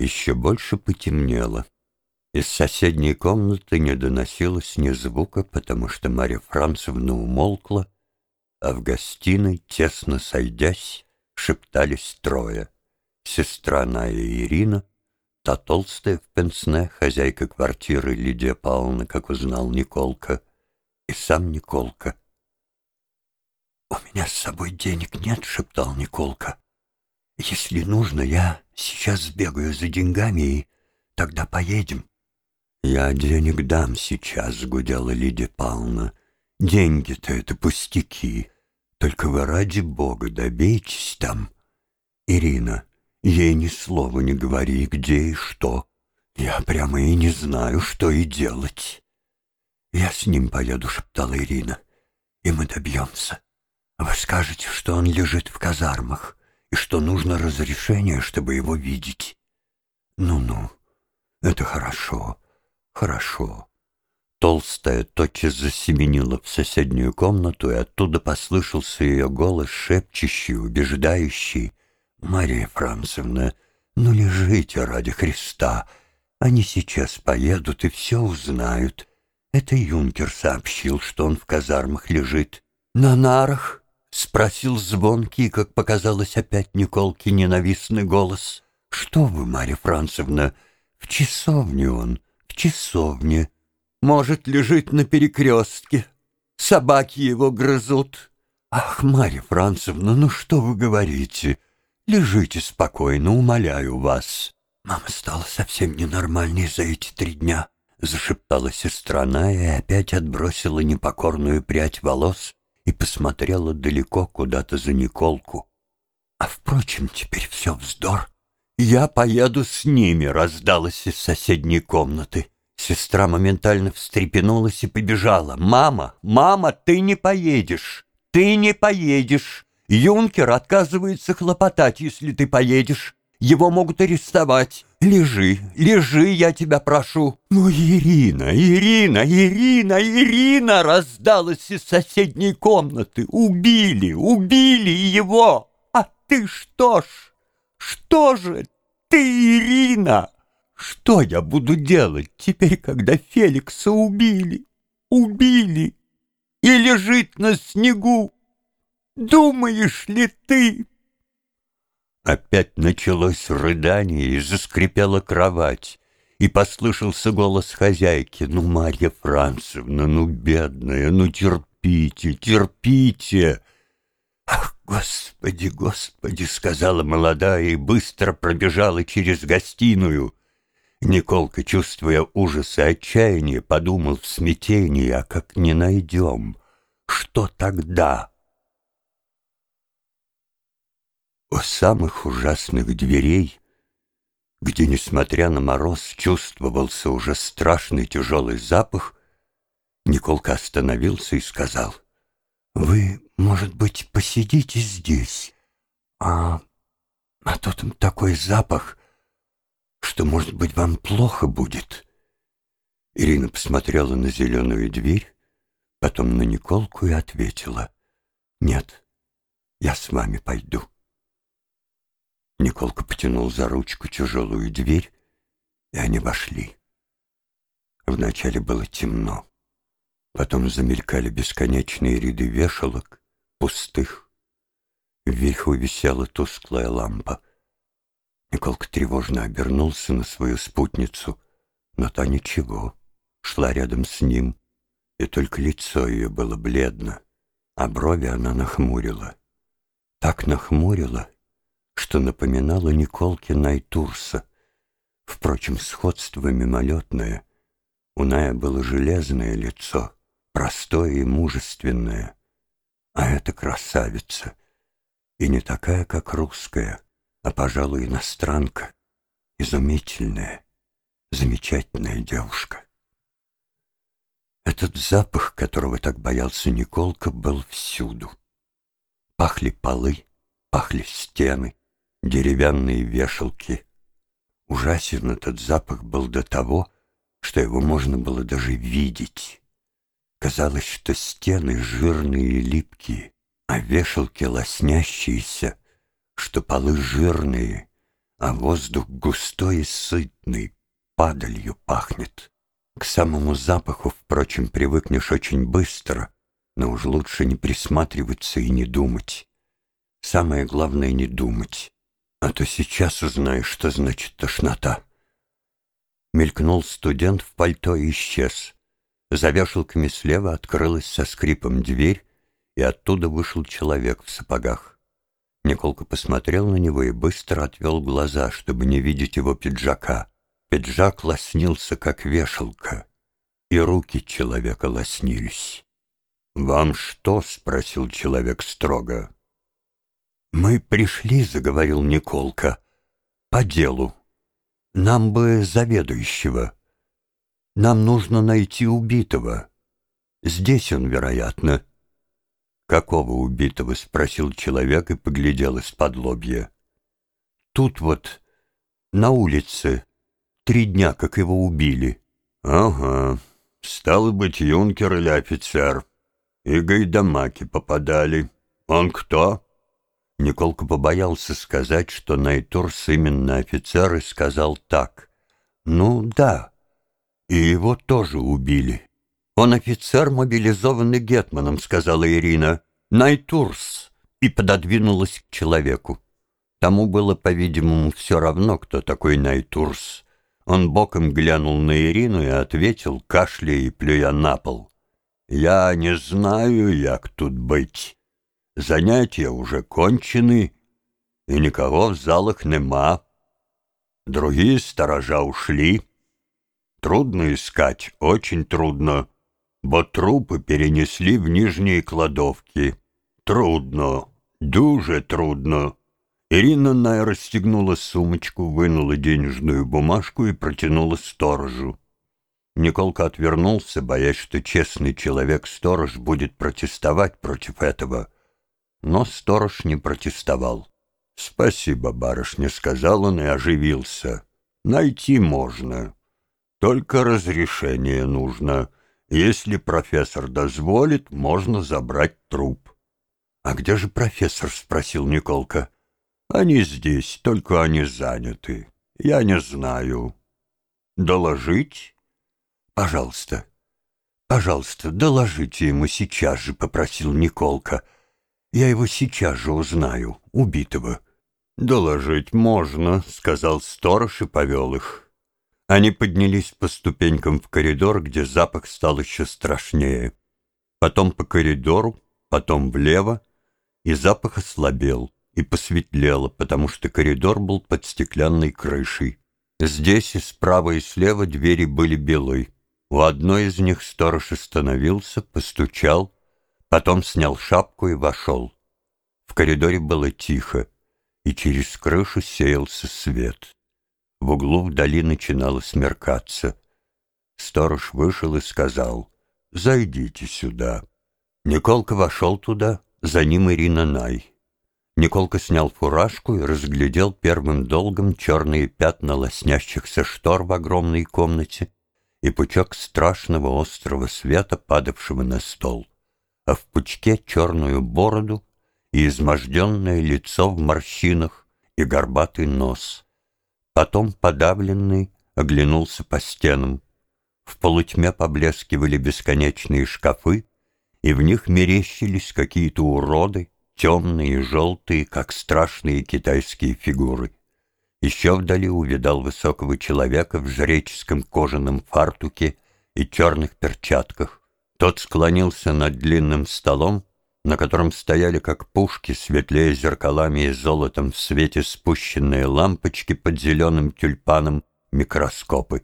Еще больше потемнело. Из соседней комнаты не доносилось ни звука, потому что Марья Францевна умолкла, а в гостиной, тесно сойдясь, шептались трое. Сестра Ная Ирина, та толстая в пенсне, хозяйка квартиры Лидия Павловна, как узнал Николка, и сам Николка. «У меня с собой денег нет», — шептал Николка. «Если нужно, я сейчас сбегаю за деньгами, и тогда поедем». «Я денег дам сейчас», — гудела Лидия Павловна. «Деньги-то это пустяки. Только вы ради бога добейтесь там». «Ирина, ей ни слова не говори, где и что. Я прямо и не знаю, что и делать». «Я с ним поеду», — шептала Ирина, — «и мы добьемся». Вы скажете, что он лежит в казармах и что нужно разрешение, чтобы его видеть. Ну-ну, это хорошо, хорошо. Толстая тотчас засеменила в соседнюю комнату, и оттуда послышался ее голос, шепчущий, убеждающий. «Мария Францевна, ну лежите ради Христа. Они сейчас поедут и все узнают. Это юнкер сообщил, что он в казармах лежит. На нарах — спросил звонкий, как показалось опять Николке, ненавистный голос. «Что вы, Марья Францевна, в часовне он, в часовне. Может, лежит на перекрестке. Собаки его грызут. Ах, Марья Францевна, ну что вы говорите? Лежите спокойно, умоляю вас». «Мама стала совсем ненормальной за эти три дня», — зашептала сестра Ная и опять отбросила непокорную прядь волос посмотрела далеко куда-то за Николку. А впрочем, теперь все вздор. «Я поеду с ними», — раздалась из соседней комнаты. Сестра моментально встрепенулась и побежала. «Мама, мама, ты не поедешь! Ты не поедешь! Юнкер отказывается хлопотать, если ты поедешь. Его могут арестовать. Лежи, лежи, я тебя прошу. Ну, Ирина, Ирина, Ирина, Ирина раздалась из соседней комнаты. Убили, убили его. А ты что ж? Что же ты, Ирина? Что я буду делать теперь, когда Феликса убили? Убили и лежит на снегу. Думаешь ли ты, Опять началось рыдание, и заскрипела кровать, и послышался голос хозяйки. «Ну, Марья Францевна, ну, бедная, ну, терпите, терпите!» «Ах, Господи, Господи!» — сказала молодая и быстро пробежала через гостиную. Николка, чувствуя ужас и отчаяние, подумал в смятении, а как не найдем? Что тогда? У самых ужасных дверей, где, несмотря на мороз, чувствовался уже страшный тяжелый запах, Николка остановился и сказал, «Вы, может быть, посидите здесь, а, а тут такой запах, что, может быть, вам плохо будет». Ирина посмотрела на зеленую дверь, потом на Николку и ответила, «Нет, я с вами пойду». Николка потянул за ручку тяжелую дверь, и они вошли. Вначале было темно. Потом замелькали бесконечные ряды вешалок, пустых. Вверху висела тусклая лампа. Николка тревожно обернулся на свою спутницу, но та ничего, шла рядом с ним, и только лицо ее было бледно, а брови она нахмурила. Так нахмурила, что напоминало Николки Найтурса. Впрочем, сходство мимолетное. У Ная было железное лицо, простое и мужественное. А эта красавица. И не такая, как русская, а, пожалуй, иностранка. Изумительная, замечательная девушка. Этот запах, которого так боялся Николка, был всюду. Пахли полы, пахли стены, деревянные вешалки. Ужасен этот запах был до того, что его можно было даже видеть. Казалось, что стены жирные и липкие, а вешалки лоснящиеся, что полы жирные, а воздух густой и сытный, падалью пахнет. К самому запаху, впрочем, привыкнешь очень быстро, но уж лучше не присматриваться и не думать. Самое главное — не думать, а то сейчас узнаешь, что значит тошнота. Мелькнул студент в пальто и исчез. За вешалками слева открылась со скрипом дверь, и оттуда вышел человек в сапогах. Николка посмотрел на него и быстро отвел глаза, чтобы не видеть его пиджака. Пиджак лоснился, как вешалка, и руки человека лоснились. «Вам что?» — спросил человек строго. «Мы пришли», — заговорил Николка, — «по делу. Нам бы заведующего. Нам нужно найти убитого. Здесь он, вероятно». «Какого убитого?» — спросил человек и поглядел из-под лобья. «Тут вот, на улице, три дня, как его убили». «Ага, стало быть, юнкер или офицер. И гайдамаки попадали. Он кто?» Николка побоялся сказать, что Найтурс именно офицер, и сказал так. «Ну да, и его тоже убили». «Он офицер, мобилизованный Гетманом», — сказала Ирина. «Найтурс!» и пододвинулась к человеку. Тому было, по-видимому, все равно, кто такой Найтурс. Он боком глянул на Ирину и ответил, кашляя и плюя на пол. «Я не знаю, як тут быть. Занятия уже кончены, и никого в залах нема. Другие сторожа ушли. Трудно искать, очень трудно бо трупи перенесли в нижние кладовки. Трудно, дуже трудно. Ирина Най расстегнула сумочку, вынула денежную бумажку и протянула сторожу. Николка отвернулся, боясь, что честный человек-сторож будет протестовать против этого. Но сторож не протестовал. «Спасибо, барышня», — сказал он и оживился. «Найти можно. Только разрешение нужно». Если профессор дозволит, можно забрать труп. — А где же профессор? — спросил Николка. — Они здесь, только они заняты. Я не знаю. — Доложить? — Пожалуйста. Пожалуйста, доложите ему сейчас же, — попросил Николка. Я его сейчас же узнаю, убитого. — Доложить можно, — сказал сторож и повел их. Они поднялись по ступенькам в коридор, где запах стал еще страшнее. Потом по коридору, потом влево, и запах ослабел и посветлело, потому что коридор был под стеклянной крышей. Здесь и справа, и слева двери были белой. У одной из них сторож остановился, постучал, потом снял шапку и вошел. В коридоре было тихо, и через крышу сеялся свет. В углу вдали начинало смеркаться. Сторож вышел и сказал, «Зайдите сюда». Николка вошел туда, за ним Ирина Най. Николка снял фуражку и разглядел первым долгом черные пятна лоснящихся штор в огромной комнате и пучок страшного острого света, падавшего на стол, а в пучке черную бороду и изможденное лицо в морщинах и горбатый нос — Потом, подавленный, оглянулся по стенам. В полутьме поблескивали бесконечные шкафы, и в них мерещились какие-то уроды, темные и желтые, как страшные китайские фигуры. Еще вдали увидал высокого человека в жреческом кожаном фартуке и черных перчатках. Тот склонился над длинным столом, на котором стояли, как пушки, светлее зеркалами и золотом в свете спущенные лампочки под зеленым тюльпаном, микроскопы.